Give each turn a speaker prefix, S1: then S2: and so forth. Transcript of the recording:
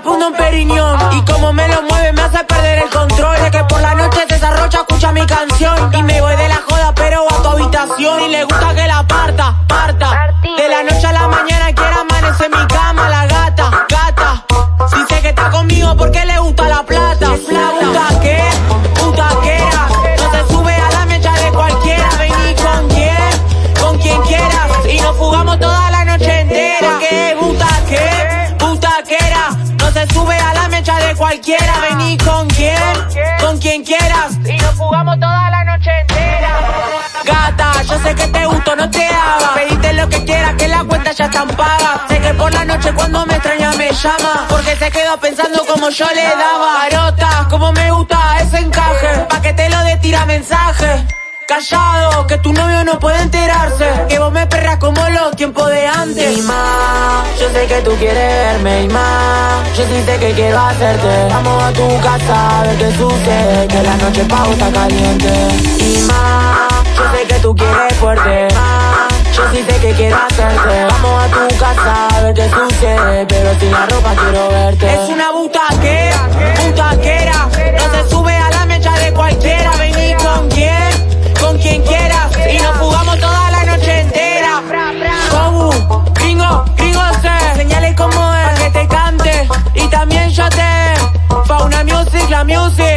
S1: por un periñón. Y como me lo mueve me hace perder el control. De que por la noche se desarrolla, escucha mi canción. Y me voy de la joda, pero a tu habitación. Y le gusta que la parta, parta. De la noche a la mañana quiere amanecer en mi cama, la gata, gata. Si sé que está conmigo porque le gusta la plata. Sube a la mecha de cualquiera. Vení con quien, con quien quieras. Y nos fugamos toda la noche entera. Gata, yo sé que te gusto, no te haga. Pedite lo que quieras, que la cuenta ya están pagas. Sé que por la noche cuando me extraña me llama. Porque se quedó pensando como yo le daba. Garota, como me gusta ese encaje. Pa' que te lo de tira mensaje. Callado, que tu novio no puede enterarse. Que vos me perras como los tiempos de antes. Y más, yo sé que tú quieres verme y más. Sí sé que quiero hacerte. Vamos a tu casa a ver qué sucede. Que la noche pauta caliente. Y más, yo sé que tú quieres fuerte. Más, yo sí sé que quiero hacerte. Vamos a tu casa a ver qué sucede. Pero sin la ropa quiero verte. Music,